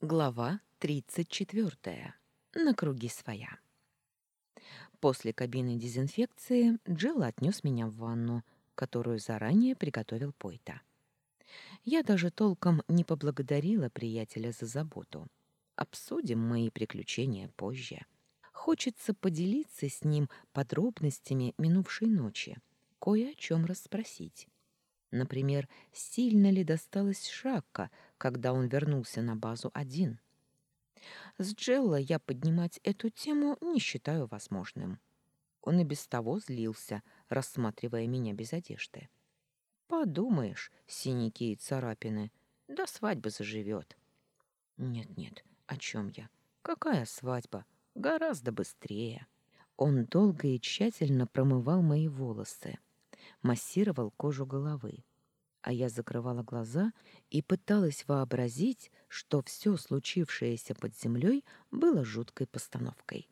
Глава 34. На круги своя. После кабины дезинфекции Джилл отнес меня в ванну, которую заранее приготовил Пойта. Я даже толком не поблагодарила приятеля за заботу. Обсудим мои приключения позже. Хочется поделиться с ним подробностями минувшей ночи, кое о чем расспросить. Например, сильно ли досталась Шакка, когда он вернулся на базу один? С Джелла я поднимать эту тему не считаю возможным. Он и без того злился, рассматривая меня без одежды. Подумаешь, синяки и царапины, до свадьбы заживет. Нет-нет, о чем я? Какая свадьба? Гораздо быстрее. Он долго и тщательно промывал мои волосы, массировал кожу головы, а я закрывала глаза и пыталась вообразить, что все случившееся под землей было жуткой постановкой.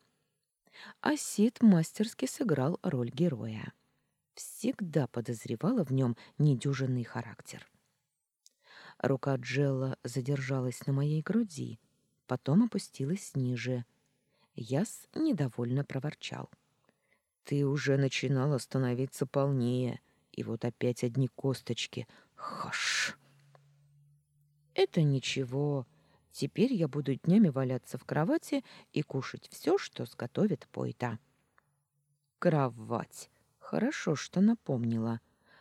А Сид мастерски сыграл роль героя. Всегда подозревала в нем недюжинный характер. Рука Джелла задержалась на моей груди, потом опустилась ниже. Яс недовольно проворчал. «Ты уже начинала становиться полнее, и вот опять одни косточки. Хош. Это ничего. Теперь я буду днями валяться в кровати и кушать все, что сготовит Пойта. Кровать. Хорошо, что напомнила.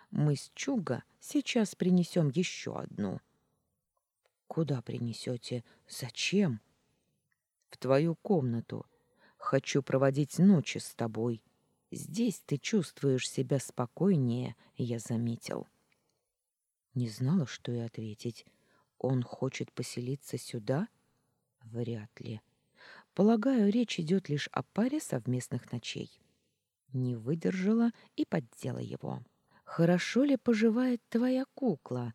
Мы с Чуга сейчас принесем еще одну. Куда принесете? Зачем? В твою комнату. Хочу проводить ночи с тобой. Здесь ты чувствуешь себя спокойнее, я заметил. Не знала, что и ответить. Он хочет поселиться сюда? Вряд ли. Полагаю, речь идет лишь о паре совместных ночей. Не выдержала и поддела его. Хорошо ли поживает твоя кукла?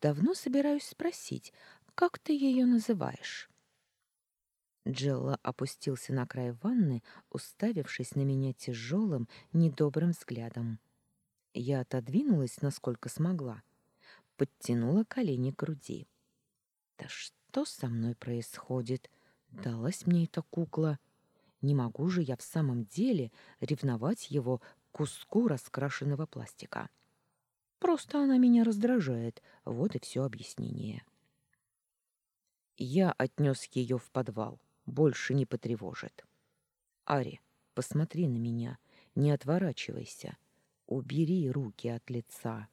Давно собираюсь спросить, как ты ее называешь? Джелла опустился на край ванны, уставившись на меня тяжелым, недобрым взглядом. Я отодвинулась, насколько смогла, подтянула колени к груди. «Да что со мной происходит? Далась мне эта кукла. Не могу же я в самом деле ревновать его куску раскрашенного пластика. Просто она меня раздражает, вот и все объяснение». Я отнес ее в подвал больше не потревожит. Ари, посмотри на меня, не отворачивайся. Убери руки от лица.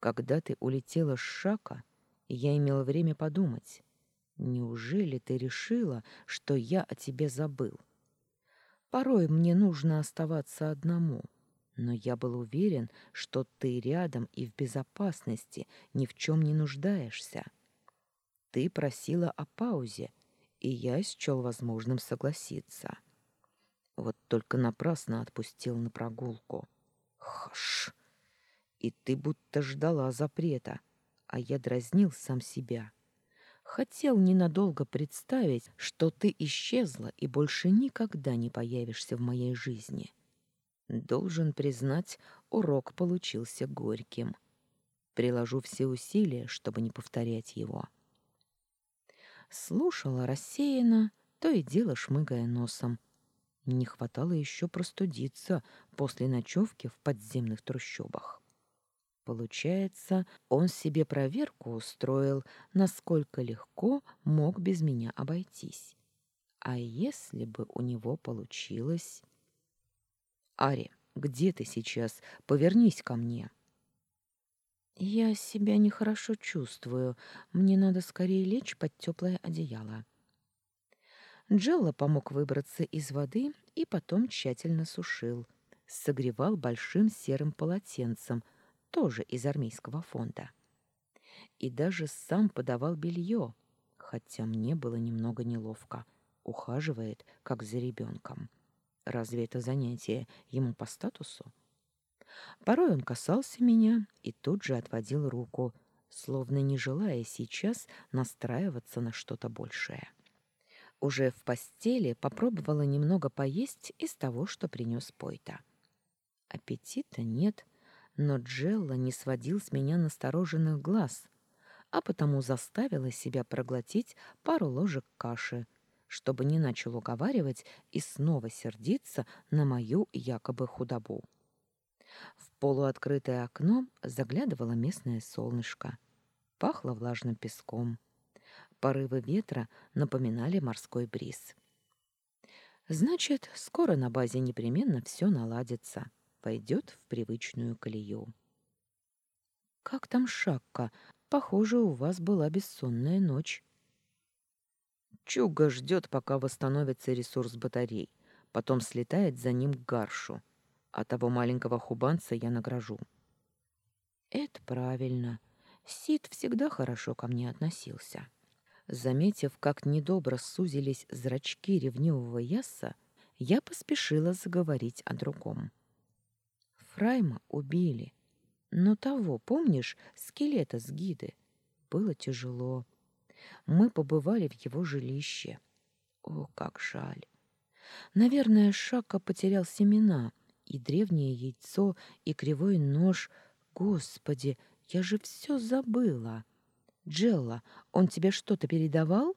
Когда ты улетела с Шака, я имела время подумать. Неужели ты решила, что я о тебе забыл? Порой мне нужно оставаться одному, но я был уверен, что ты рядом и в безопасности, ни в чем не нуждаешься. Ты просила о паузе, и я счел возможным согласиться. Вот только напрасно отпустил на прогулку. Хаш! И ты будто ждала запрета, а я дразнил сам себя. Хотел ненадолго представить, что ты исчезла и больше никогда не появишься в моей жизни. Должен признать, урок получился горьким. Приложу все усилия, чтобы не повторять его. — слушала рассеянно, то и дело шмыгая носом. Не хватало еще простудиться после ночевки в подземных трущобах. Получается, он себе проверку устроил, насколько легко мог без меня обойтись. А если бы у него получилось... «Ари, где ты сейчас? Повернись ко мне!» Я себя нехорошо чувствую. Мне надо скорее лечь под теплое одеяло. Джелла помог выбраться из воды и потом тщательно сушил. Согревал большим серым полотенцем, тоже из армейского фонда. И даже сам подавал белье, хотя мне было немного неловко. Ухаживает, как за ребенком. Разве это занятие ему по статусу? Порой он касался меня и тут же отводил руку, словно не желая сейчас настраиваться на что-то большее. Уже в постели попробовала немного поесть из того, что принес Пойта. Аппетита нет, но Джелла не сводил с меня настороженных глаз, а потому заставила себя проглотить пару ложек каши, чтобы не начал уговаривать и снова сердиться на мою якобы худобу. В полуоткрытое окно заглядывало местное солнышко. Пахло влажным песком. Порывы ветра напоминали морской бриз. Значит, скоро на базе непременно все наладится, пойдет в привычную колею. «Как там Шакка? Похоже, у вас была бессонная ночь». Чуга ждет, пока восстановится ресурс батарей, потом слетает за ним к гаршу, а того маленького хубанца я награжу. «Это правильно. Сид всегда хорошо ко мне относился». Заметив, как недобро сузились зрачки ревнивого яса, я поспешила заговорить о другом. Фрайма убили. Но того, помнишь, скелета с гиды? Было тяжело. Мы побывали в его жилище. О, как жаль! Наверное, Шака потерял семена, и древнее яйцо, и кривой нож. Господи, я же все забыла. Джелла, он тебе что-то передавал?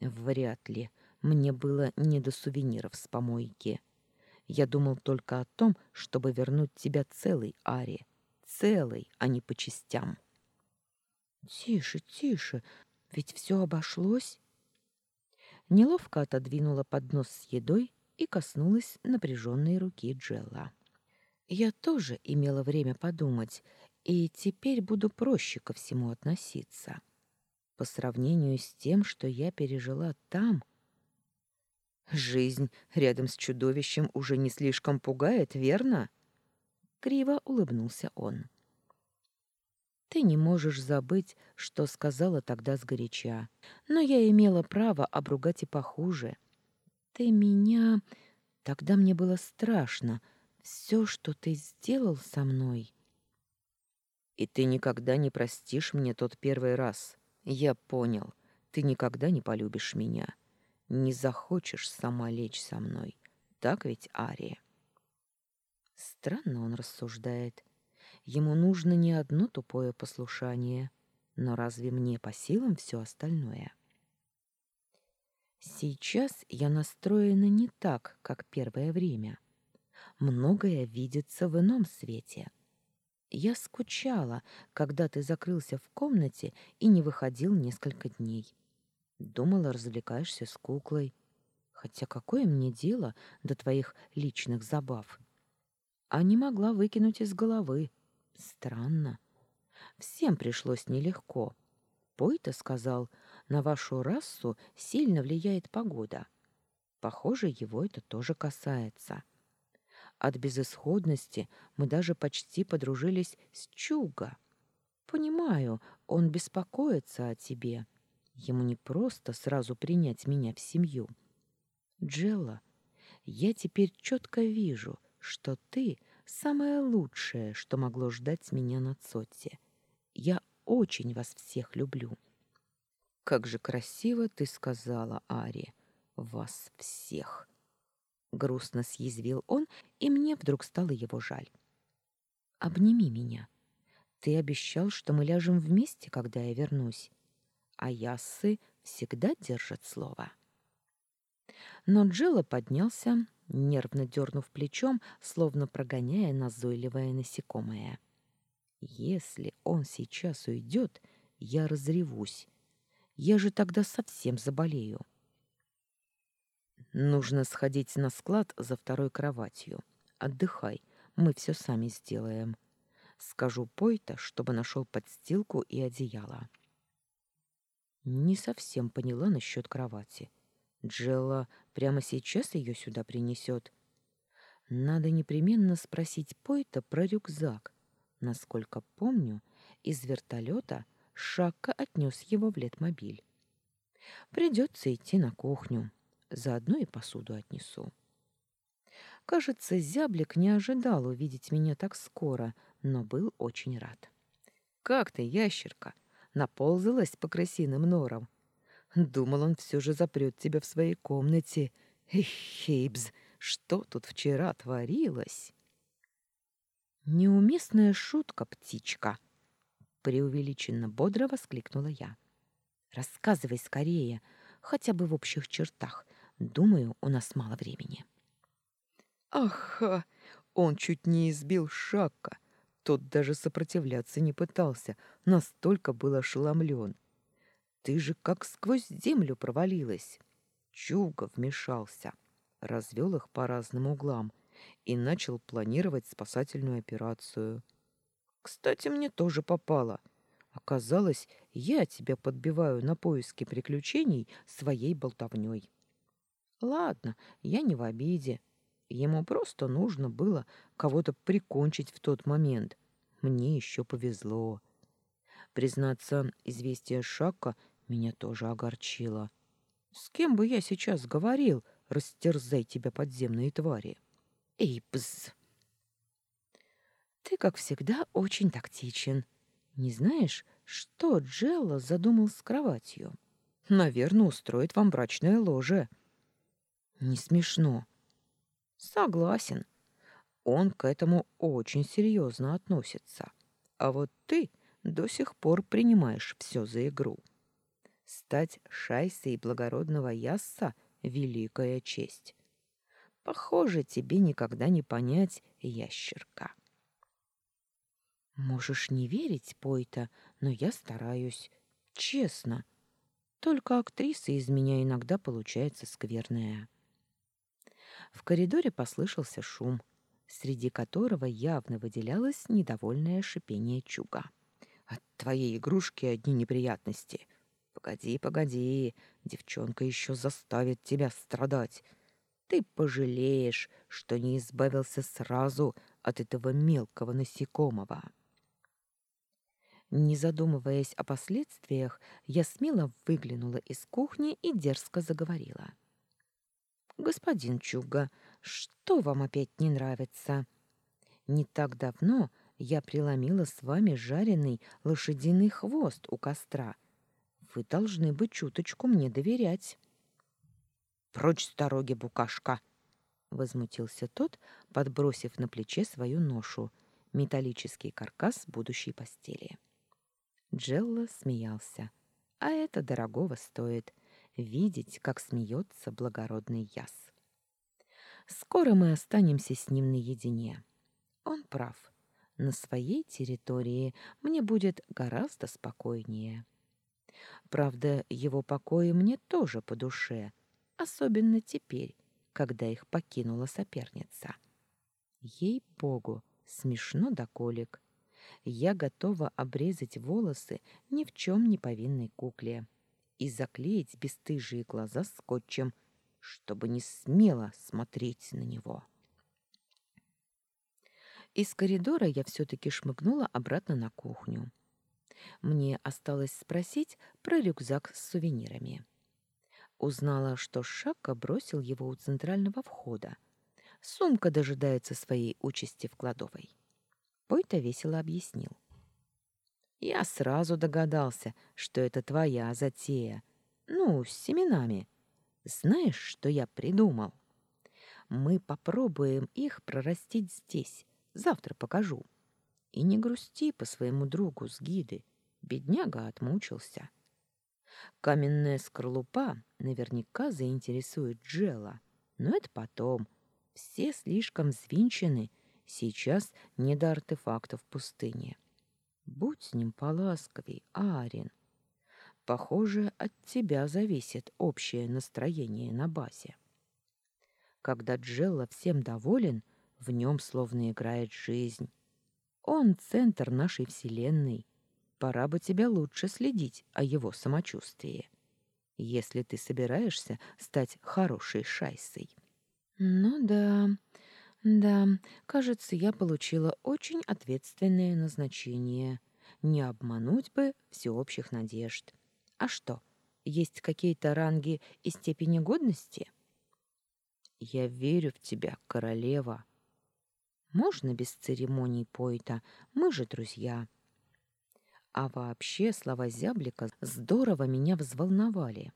Вряд ли. Мне было не до сувениров с помойки. Я думал только о том, чтобы вернуть тебя целой, Ари. Целой, а не по частям. Тише, тише, ведь все обошлось. Неловко отодвинула поднос с едой и коснулась напряженной руки Джелла. Я тоже имела время подумать, и теперь буду проще ко всему относиться. По сравнению с тем, что я пережила там, Жизнь рядом с чудовищем уже не слишком пугает, верно? Криво улыбнулся он. Ты не можешь забыть, что сказала тогда сгоряча, но я имела право обругать и похуже. Ты меня... Тогда мне было страшно. Все, что ты сделал со мной. И ты никогда не простишь мне тот первый раз. Я понял. Ты никогда не полюбишь меня не захочешь сама лечь со мной. Так ведь, Ария? Странно он рассуждает. Ему нужно не одно тупое послушание, но разве мне по силам все остальное? Сейчас я настроена не так, как первое время. Многое видится в ином свете. Я скучала, когда ты закрылся в комнате и не выходил несколько дней. Думала, развлекаешься с куклой. Хотя какое мне дело до твоих личных забав? А не могла выкинуть из головы. Странно. Всем пришлось нелегко. Пойта сказал, на вашу расу сильно влияет погода. Похоже, его это тоже касается. От безысходности мы даже почти подружились с Чуга. Понимаю, он беспокоится о тебе. — Ему не просто сразу принять меня в семью. Джелла, я теперь четко вижу, что ты самое лучшее, что могло ждать меня на Цотте. Я очень вас всех люблю. Как же красиво ты сказала, Ари, вас всех. Грустно съязвил он, и мне вдруг стало его жаль. Обними меня. Ты обещал, что мы ляжем вместе, когда я вернусь а яссы всегда держат слово. Но Джилла поднялся, нервно дернув плечом, словно прогоняя назойливое насекомое. «Если он сейчас уйдет, я разревусь. Я же тогда совсем заболею». «Нужно сходить на склад за второй кроватью. Отдыхай, мы все сами сделаем. Скажу Пойта, чтобы нашел подстилку и одеяло». Не совсем поняла насчет кровати. Джелла прямо сейчас ее сюда принесет. Надо непременно спросить Пойта про рюкзак. Насколько помню, из вертолета Шакка отнес его в летмобиль. Придется идти на кухню. Заодно и посуду отнесу. Кажется, зяблик не ожидал увидеть меня так скоро, но был очень рад. «Как ты, ящерка?» наползалась по крысиным норам. Думал, он все же запрет тебя в своей комнате. Эх, Хейбс, что тут вчера творилось? Неуместная шутка, птичка. преувеличенно бодро воскликнула я. Рассказывай скорее, хотя бы в общих чертах. Думаю, у нас мало времени. Ага, он чуть не избил Шака. Тот даже сопротивляться не пытался, настолько был ошеломлен. Ты же как сквозь землю провалилась. Чуга вмешался, развел их по разным углам и начал планировать спасательную операцию. Кстати, мне тоже попало. Оказалось, я тебя подбиваю на поиски приключений своей болтовней. Ладно, я не в обиде. Ему просто нужно было кого-то прикончить в тот момент. Мне еще повезло. Признаться, известие Шака меня тоже огорчило. С кем бы я сейчас говорил, растерзай тебя подземные твари? Эй, бз! Ты, как всегда, очень тактичен. Не знаешь, что Джелла задумал с кроватью? Наверное, устроит вам брачное ложе. Не смешно. Согласен. Он к этому очень серьезно относится. А вот ты до сих пор принимаешь все за игру. Стать шайсой благородного ясса — великая честь. Похоже, тебе никогда не понять ящерка. Можешь не верить, Пойта, но я стараюсь. Честно. Только актриса из меня иногда получается скверная. В коридоре послышался шум, среди которого явно выделялось недовольное шипение чуга. «От твоей игрушки одни неприятности. Погоди, погоди, девчонка еще заставит тебя страдать. Ты пожалеешь, что не избавился сразу от этого мелкого насекомого». Не задумываясь о последствиях, я смело выглянула из кухни и дерзко заговорила. — господин Чуга, что вам опять не нравится? Не так давно я приломила с вами жареный лошадиный хвост у костра. Вы должны быть чуточку мне доверять. Прочь с дороги, букашка, возмутился тот, подбросив на плече свою ношу, металлический каркас будущей постели. Джелла смеялся. А это дорогого стоит видеть, как смеется благородный яс. Скоро мы останемся с ним наедине. Он прав. На своей территории мне будет гораздо спокойнее. Правда, его покои мне тоже по душе, особенно теперь, когда их покинула соперница. Ей-богу, смешно до колик. Я готова обрезать волосы ни в чем не повинной кукле и заклеить бесстыжие глаза скотчем, чтобы не смело смотреть на него. Из коридора я все-таки шмыгнула обратно на кухню. Мне осталось спросить про рюкзак с сувенирами. Узнала, что Шака бросил его у центрального входа. Сумка дожидается своей участи в кладовой. Пойта весело объяснил. — я сразу догадался, что это твоя затея. Ну, с семенами. Знаешь, что я придумал? Мы попробуем их прорастить здесь. Завтра покажу. И не грусти по своему другу с гиды. Бедняга отмучился. Каменная скорлупа наверняка заинтересует Джела. Но это потом. Все слишком взвинчены. Сейчас не до артефактов в пустыне. Будь с ним поласковей, Арин. Похоже, от тебя зависит общее настроение на базе. Когда Джелла всем доволен, в нем словно играет жизнь. Он центр нашей вселенной. Пора бы тебя лучше следить о его самочувствии, если ты собираешься стать хорошей шайсой. Ну да, да, кажется, я получила очень ответственное назначение. Не обмануть бы всеобщих надежд. А что, есть какие-то ранги и степени годности? Я верю в тебя, королева. Можно без церемоний Пойта, мы же друзья. А вообще слова зяблика здорово меня взволновали.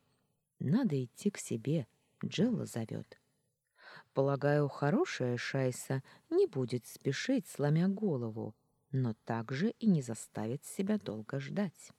Надо идти к себе, Джелла зовет. Полагаю, хорошая шайса не будет спешить, сломя голову, но также и не заставит себя долго ждать.